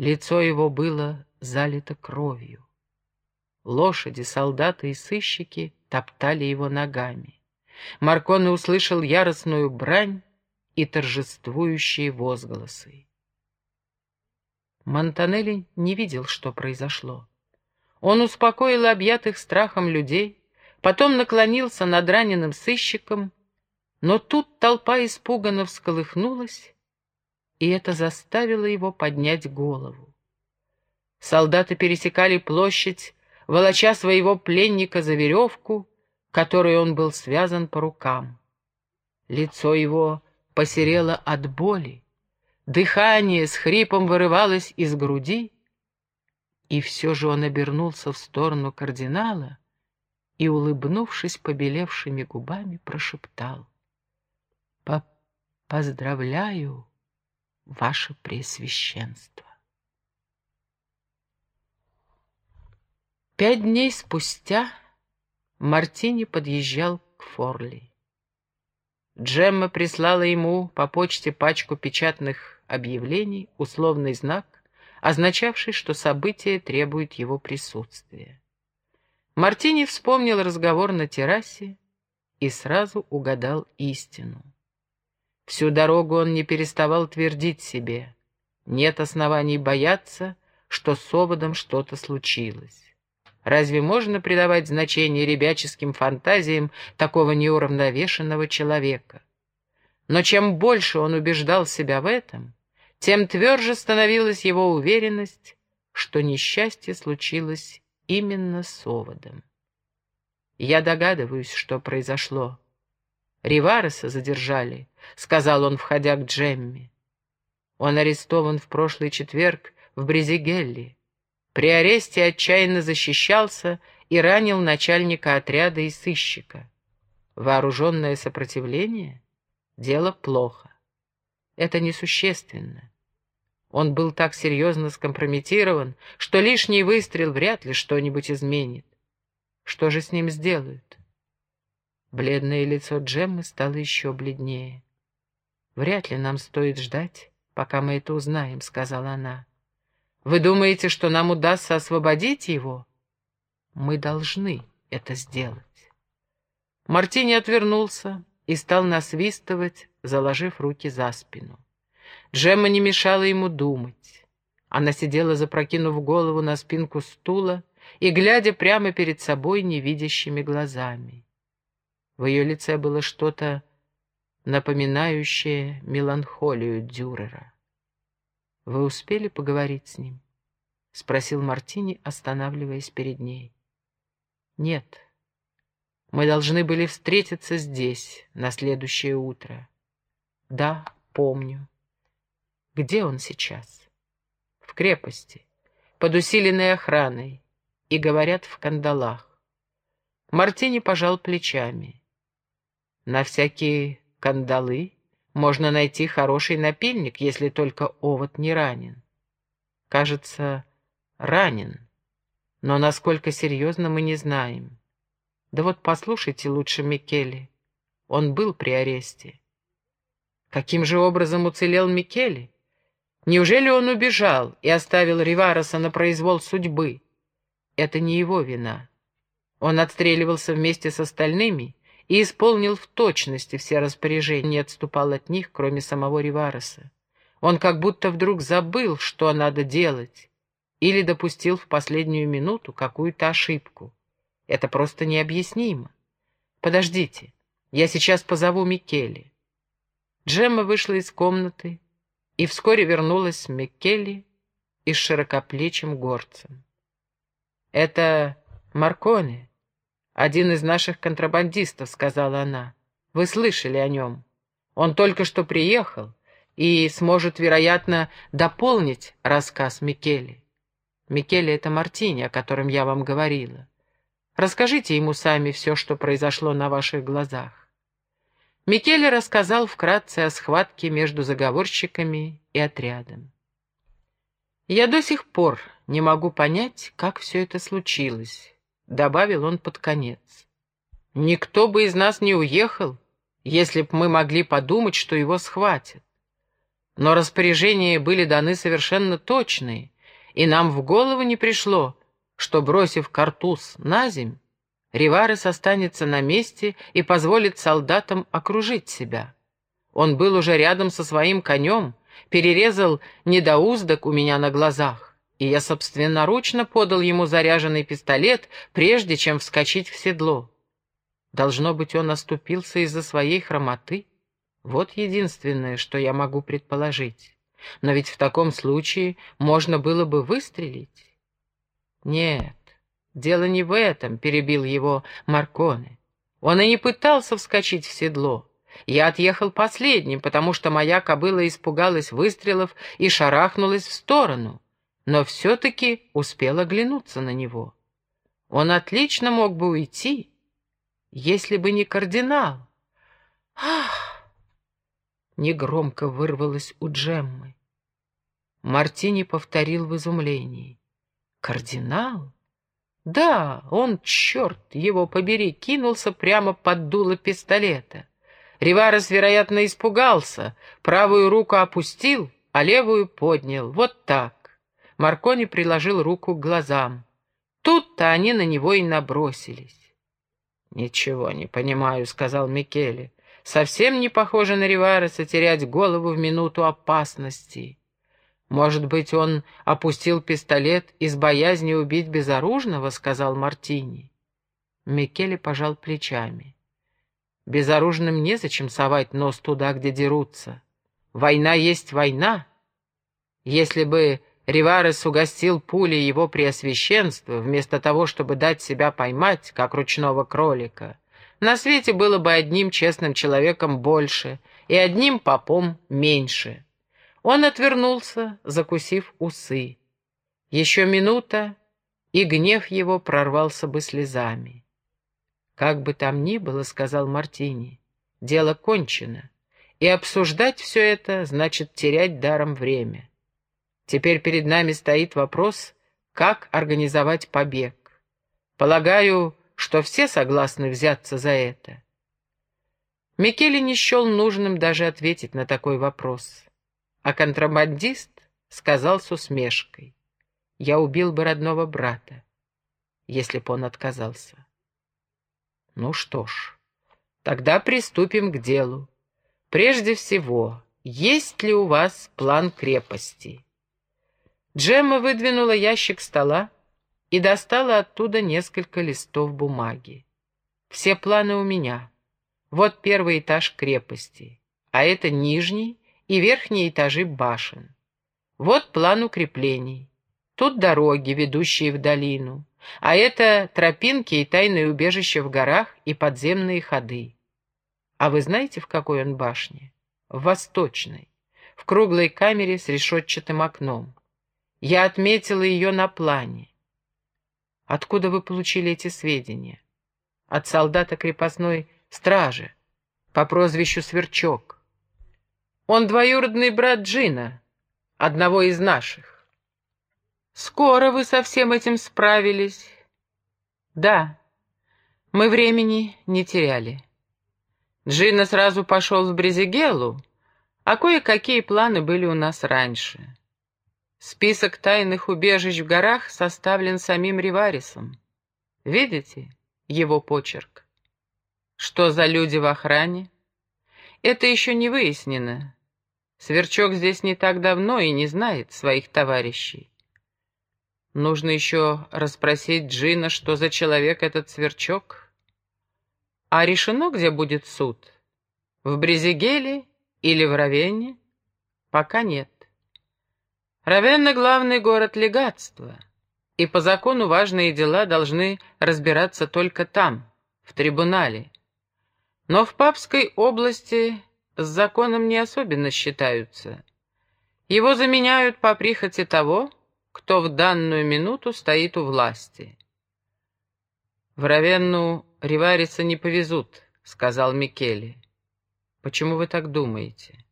Лицо его было залито кровью. Лошади, солдаты и сыщики топтали его ногами. Марконе услышал яростную брань и торжествующие возгласы. Монтанелли не видел, что произошло. Он успокоил объятых страхом людей, потом наклонился над раненым сыщиком, но тут толпа испуганно всколыхнулась, и это заставило его поднять голову. Солдаты пересекали площадь, волоча своего пленника за веревку, которой он был связан по рукам. Лицо его посерело от боли, дыхание с хрипом вырывалось из груди, и все же он обернулся в сторону кардинала и, улыбнувшись побелевшими губами, прошептал «По «Поздравляю, ваше Преосвященство». Пять дней спустя Мартини подъезжал к Форли. Джемма прислала ему по почте пачку печатных объявлений, условный знак, означавший, что событие требует его присутствия. Мартини вспомнил разговор на террасе и сразу угадал истину. Всю дорогу он не переставал твердить себе, нет оснований бояться, что с оводом что-то случилось. Разве можно придавать значение ребяческим фантазиям такого неуравновешенного человека? Но чем больше он убеждал себя в этом, тем тверже становилась его уверенность, что несчастье случилось именно с оводом. «Я догадываюсь, что произошло. Ривареса задержали», — сказал он, входя к Джемми. «Он арестован в прошлый четверг в Брезигелли. При аресте отчаянно защищался и ранил начальника отряда и сыщика. Вооруженное сопротивление — дело плохо. Это несущественно. Он был так серьезно скомпрометирован, что лишний выстрел вряд ли что-нибудь изменит. Что же с ним сделают? Бледное лицо Джеммы стало еще бледнее. «Вряд ли нам стоит ждать, пока мы это узнаем», — сказала она. Вы думаете, что нам удастся освободить его? Мы должны это сделать. Мартини отвернулся и стал насвистывать, заложив руки за спину. Джемма не мешала ему думать. Она сидела, запрокинув голову на спинку стула и глядя прямо перед собой невидящими глазами. В ее лице было что-то напоминающее меланхолию Дюрера. «Вы успели поговорить с ним?» — спросил Мартини, останавливаясь перед ней. «Нет. Мы должны были встретиться здесь на следующее утро. Да, помню. Где он сейчас?» «В крепости, под усиленной охраной, и, говорят, в кандалах». Мартини пожал плечами. «На всякие кандалы можно найти хороший напильник, если только овод не ранен. Кажется, ранен, но насколько серьезно мы не знаем. Да вот послушайте лучше Микеле. Он был при аресте. Каким же образом уцелел Микеле? Неужели он убежал и оставил Ривароса на произвол судьбы? Это не его вина. Он отстреливался вместе с остальными и исполнил в точности все распоряжения, не отступал от них, кроме самого Ривареса. Он как будто вдруг забыл, что надо делать, или допустил в последнюю минуту какую-то ошибку. Это просто необъяснимо. Подождите, я сейчас позову Микеле. Джемма вышла из комнаты и вскоре вернулась с Микеле и с широкоплечим горцем. «Это Марконе», «Один из наших контрабандистов», — сказала она. «Вы слышали о нем. Он только что приехал и сможет, вероятно, дополнить рассказ Микеле. Микеле — это Мартини, о котором я вам говорила. Расскажите ему сами все, что произошло на ваших глазах». Микеле рассказал вкратце о схватке между заговорщиками и отрядом. «Я до сих пор не могу понять, как все это случилось» добавил он под конец. «Никто бы из нас не уехал, если б мы могли подумать, что его схватят. Но распоряжения были даны совершенно точные, и нам в голову не пришло, что, бросив картуз на земь, Риварес останется на месте и позволит солдатам окружить себя. Он был уже рядом со своим конем, перерезал недоуздок у меня на глазах, и я собственноручно подал ему заряженный пистолет, прежде чем вскочить в седло. Должно быть, он оступился из-за своей хромоты. Вот единственное, что я могу предположить. Но ведь в таком случае можно было бы выстрелить. Нет, дело не в этом, перебил его Марконе. Он и не пытался вскочить в седло. Я отъехал последним, потому что моя кобыла испугалась выстрелов и шарахнулась в сторону, но все-таки успела глянуться на него. Он отлично мог бы уйти, если бы не кардинал. Ах! Негромко вырвалось у Джеммы. Мартини повторил в изумлении. «Кардинал?» «Да, он, черт его побери, кинулся прямо под дуло пистолета. Риварес, вероятно, испугался, правую руку опустил, а левую поднял. Вот так». Маркони приложил руку к глазам. Тут-то они на него и набросились. «Ничего не понимаю», — сказал Микеле. «Совсем не похоже на Ривареса терять голову в минуту опасности». «Может быть, он опустил пистолет из боязни убить безоружного?» — сказал Мартини. Микеле пожал плечами. «Безоружным незачем совать нос туда, где дерутся. Война есть война. Если бы Риварес угостил пулей его преосвященство, вместо того, чтобы дать себя поймать, как ручного кролика, на свете было бы одним честным человеком больше и одним попом меньше». Он отвернулся, закусив усы. Еще минута, и гнев его прорвался бы слезами. «Как бы там ни было, — сказал Мартини, — дело кончено, и обсуждать все это значит терять даром время. Теперь перед нами стоит вопрос, как организовать побег. Полагаю, что все согласны взяться за это». Микеле не счел нужным даже ответить на такой вопрос. А контрабандист сказал с усмешкой, «Я убил бы родного брата, если б он отказался». Ну что ж, тогда приступим к делу. Прежде всего, есть ли у вас план крепости? Джемма выдвинула ящик стола и достала оттуда несколько листов бумаги. Все планы у меня. Вот первый этаж крепости, а это нижний и верхние этажи башен. Вот план укреплений. Тут дороги, ведущие в долину, а это тропинки и тайные убежища в горах и подземные ходы. А вы знаете, в какой он башне? В восточной, в круглой камере с решетчатым окном. Я отметила ее на плане. Откуда вы получили эти сведения? От солдата крепостной стражи по прозвищу Сверчок. Он двоюродный брат Джина, одного из наших. Скоро вы со всем этим справились. Да, мы времени не теряли. Джина сразу пошел в Брезигелу, а кое-какие планы были у нас раньше. Список тайных убежищ в горах составлен самим Риварисом. Видите его почерк? Что за люди в охране? Это еще не выяснено. Сверчок здесь не так давно и не знает своих товарищей. Нужно еще расспросить Джина, что за человек этот Сверчок. А решено, где будет суд? В Брезигеле или в Равенне? Пока нет. Равенна — главный город легатства, и по закону важные дела должны разбираться только там, в трибунале. Но в Папской области с законом не особенно считаются. Его заменяют по прихоти того, кто в данную минуту стоит у власти. «В Равенну Ривариса не повезут», — сказал Микеле. «Почему вы так думаете?»